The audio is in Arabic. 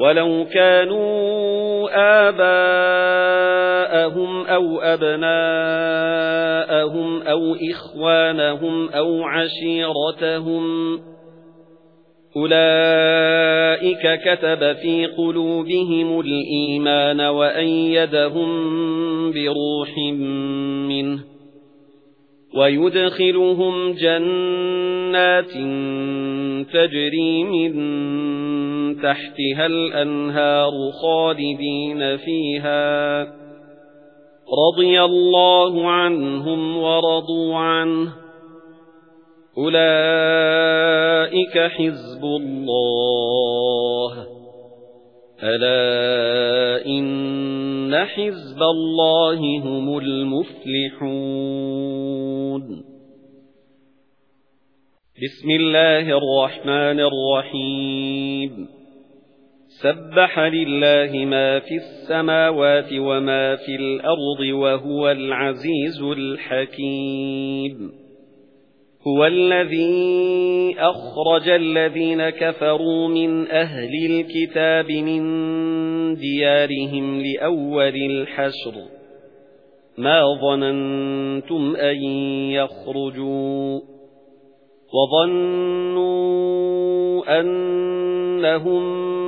ولو كانوا آباءهم أو أبناءهم أو إخوانهم أو عشيرتهم أُولَئِكَ كَتَبَ فِي قُلُوبِهِمُ الْإِيمَانَ وَأَيَّدَهُم بِرُوحٍ مِّنْهُ وَيُدْخِلُهُمْ جَنَّاتٍ تَجْرِي مِن تَحْتِهَا الْأَنْهَارُ خَالِدِينَ فِيهَا. رَضِيَ اللَّهُ عَنْهُمْ وَرَضُوا عَنْهُ. أُولَئِكَ حِزْبُ اللَّهِ. أَلَا إِنَّ حِزْبَ اللَّهِ هُمُ الْمُفْلِحُونَ. بِسْمِ اللَّهِ الرَّحْمَنِ الرَّحِيمِ. سَبَّحَ لِلَّهِ مَا فِي السَّمَاوَاتِ وَمَا فِي الْأَرْضِ وَهُوَ الْعَزِيزُ الْحَكِيمُ. هُوَ الَّذِي أَخْرَجَ الَّذِينَ كَفَرُوا مِنْ أَهْلِ الْكِتَابِ مِنْ دِيَارِهِمْ لِأَوَّلِ الْحَشْرِ. مَا ظَنَنْتُمْ أَنْ يَخْرُجُوا وَظَنُّوا أَنَّهُمْ